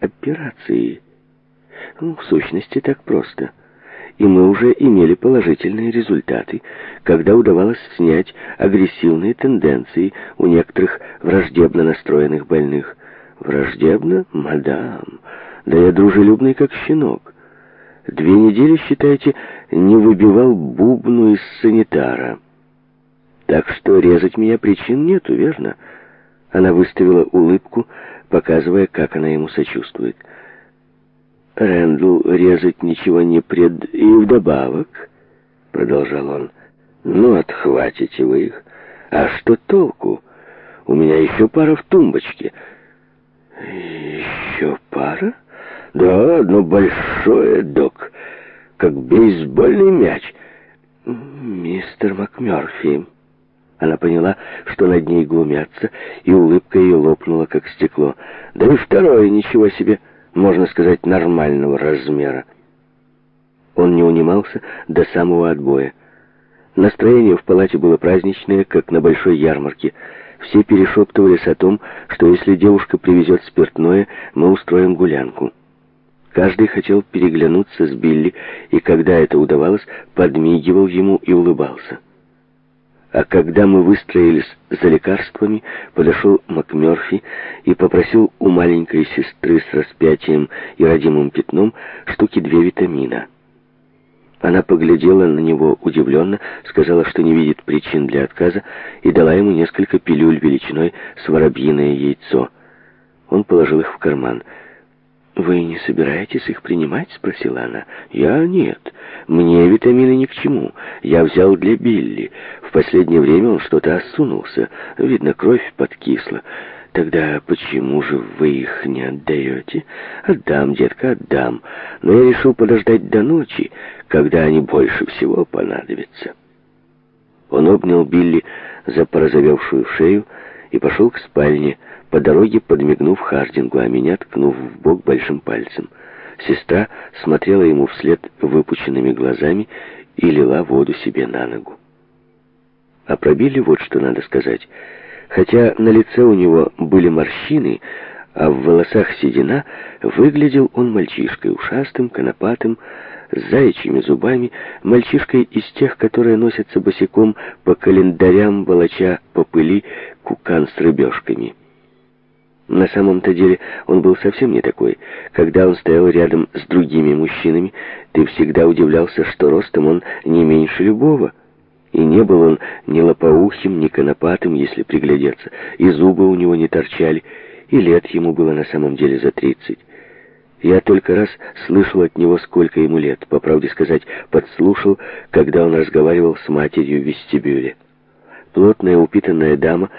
операции. Ну, в сущности, так просто. И мы уже имели положительные результаты, когда удавалось снять агрессивные тенденции у некоторых враждебно настроенных больных. Враждебно? Мадам, да я дружелюбный как щенок. Две недели, считайте, не выбивал бубну из санитара. Так что резать меня причин нету, верно? Верно. Она выставила улыбку, показывая, как она ему сочувствует. «Рэндалл резать ничего не пред... и вдобавок», — продолжал он, — «ну, отхватите вы их. А что толку? У меня еще пара в тумбочке». «Еще пара?» «Да, одно большое, док, как бейсбольный мяч». «Мистер МакМёрфи», она поняла, что над ней глумятся, и улыбка ее лопнула, как стекло. Да и второе, ничего себе, можно сказать, нормального размера. Он не унимался до самого отбоя. Настроение в палате было праздничное, как на большой ярмарке. Все перешептывались о том, что если девушка привезет спиртное, мы устроим гулянку. Каждый хотел переглянуться с Билли, и когда это удавалось, подмигивал ему и улыбался. А когда мы выстроились за лекарствами, подошел МакМерфи и попросил у маленькой сестры с распятием и родимым пятном штуки две витамина. Она поглядела на него удивленно, сказала, что не видит причин для отказа, и дала ему несколько пилюль величиной с воробьиное яйцо. Он положил их в карман — «Вы не собираетесь их принимать?» — спросила она. «Я нет. Мне витамины ни к чему. Я взял для Билли. В последнее время он что-то осунулся. Видно, кровь подкисла. Тогда почему же вы их не отдаете?» «Отдам, детка, отдам. Но я решил подождать до ночи, когда они больше всего понадобятся». Он обнял Билли за порозовевшую шею и пошел к спальне, по дороге подмигнув Хардингу, а меня ткнув в бок большим пальцем. Сестра смотрела ему вслед выпученными глазами и лила воду себе на ногу. А пробили вот что надо сказать. Хотя на лице у него были морщины, а в волосах седина, выглядел он мальчишкой, ушастым, конопатым, с заячьими зубами, мальчишкой из тех, которые носятся босиком по календарям, волоча по пыли кукан с рыбешками. На самом-то деле он был совсем не такой. Когда он стоял рядом с другими мужчинами, ты всегда удивлялся, что ростом он не меньше любого. И не был он ни лопоухим, ни конопатым, если приглядеться, и зубы у него не торчали, и лет ему было на самом деле за тридцать. Я только раз слышал от него, сколько ему лет. По правде сказать, подслушал, когда он разговаривал с матерью в вестибюле. Плотная, упитанная дама,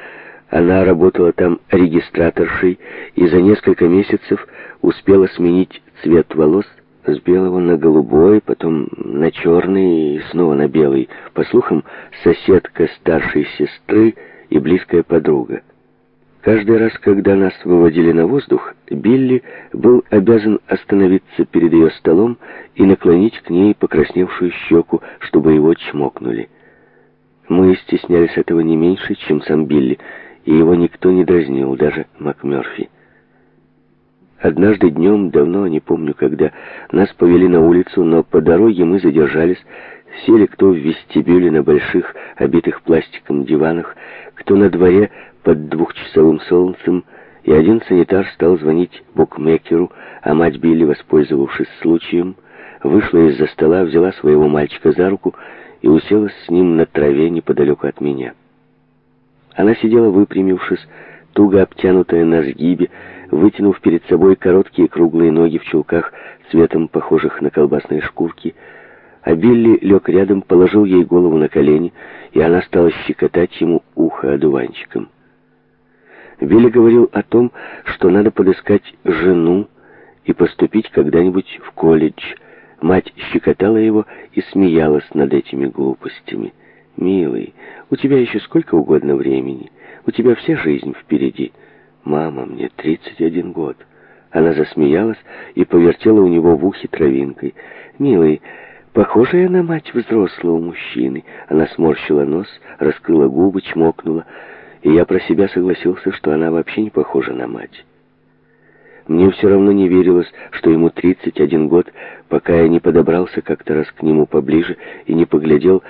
она работала там регистраторшей и за несколько месяцев успела сменить цвет волос с белого на голубой, потом на черный и снова на белый. По слухам, соседка старшей сестры и близкая подруга. Каждый раз, когда нас выводили на воздух, Билли был обязан остановиться перед ее столом и наклонить к ней покрасневшую щеку, чтобы его чмокнули. Мы стеснялись этого не меньше, чем сам Билли, и его никто не дразнил, даже МакМёрфи. Однажды днем, давно не помню когда, нас повели на улицу, но по дороге мы задержались Сели кто в вестибюле на больших, обитых пластиком диванах, кто на дворе под двухчасовым солнцем, и один санитар стал звонить букмекеру, а мать Билли, воспользовавшись случаем, вышла из-за стола, взяла своего мальчика за руку и уселась с ним на траве неподалеку от меня. Она сидела выпрямившись, туго обтянутая на сгибе, вытянув перед собой короткие круглые ноги в чулках, цветом похожих на колбасные шкурки, Билли лег рядом, положил ей голову на колени, и она стала щекотать ему ухо одуванчиком. Билли говорил о том, что надо подыскать жену и поступить когда-нибудь в колледж. Мать щекотала его и смеялась над этими глупостями. «Милый, у тебя еще сколько угодно времени. У тебя вся жизнь впереди. Мама, мне 31 год». Она засмеялась и повертела у него в ухе травинкой. «Милый, Похожая на мать взрослого мужчины. Она сморщила нос, раскрыла губы, чмокнула. И я про себя согласился, что она вообще не похожа на мать. Мне все равно не верилось, что ему 31 год, пока я не подобрался как-то раз к нему поближе и не поглядел,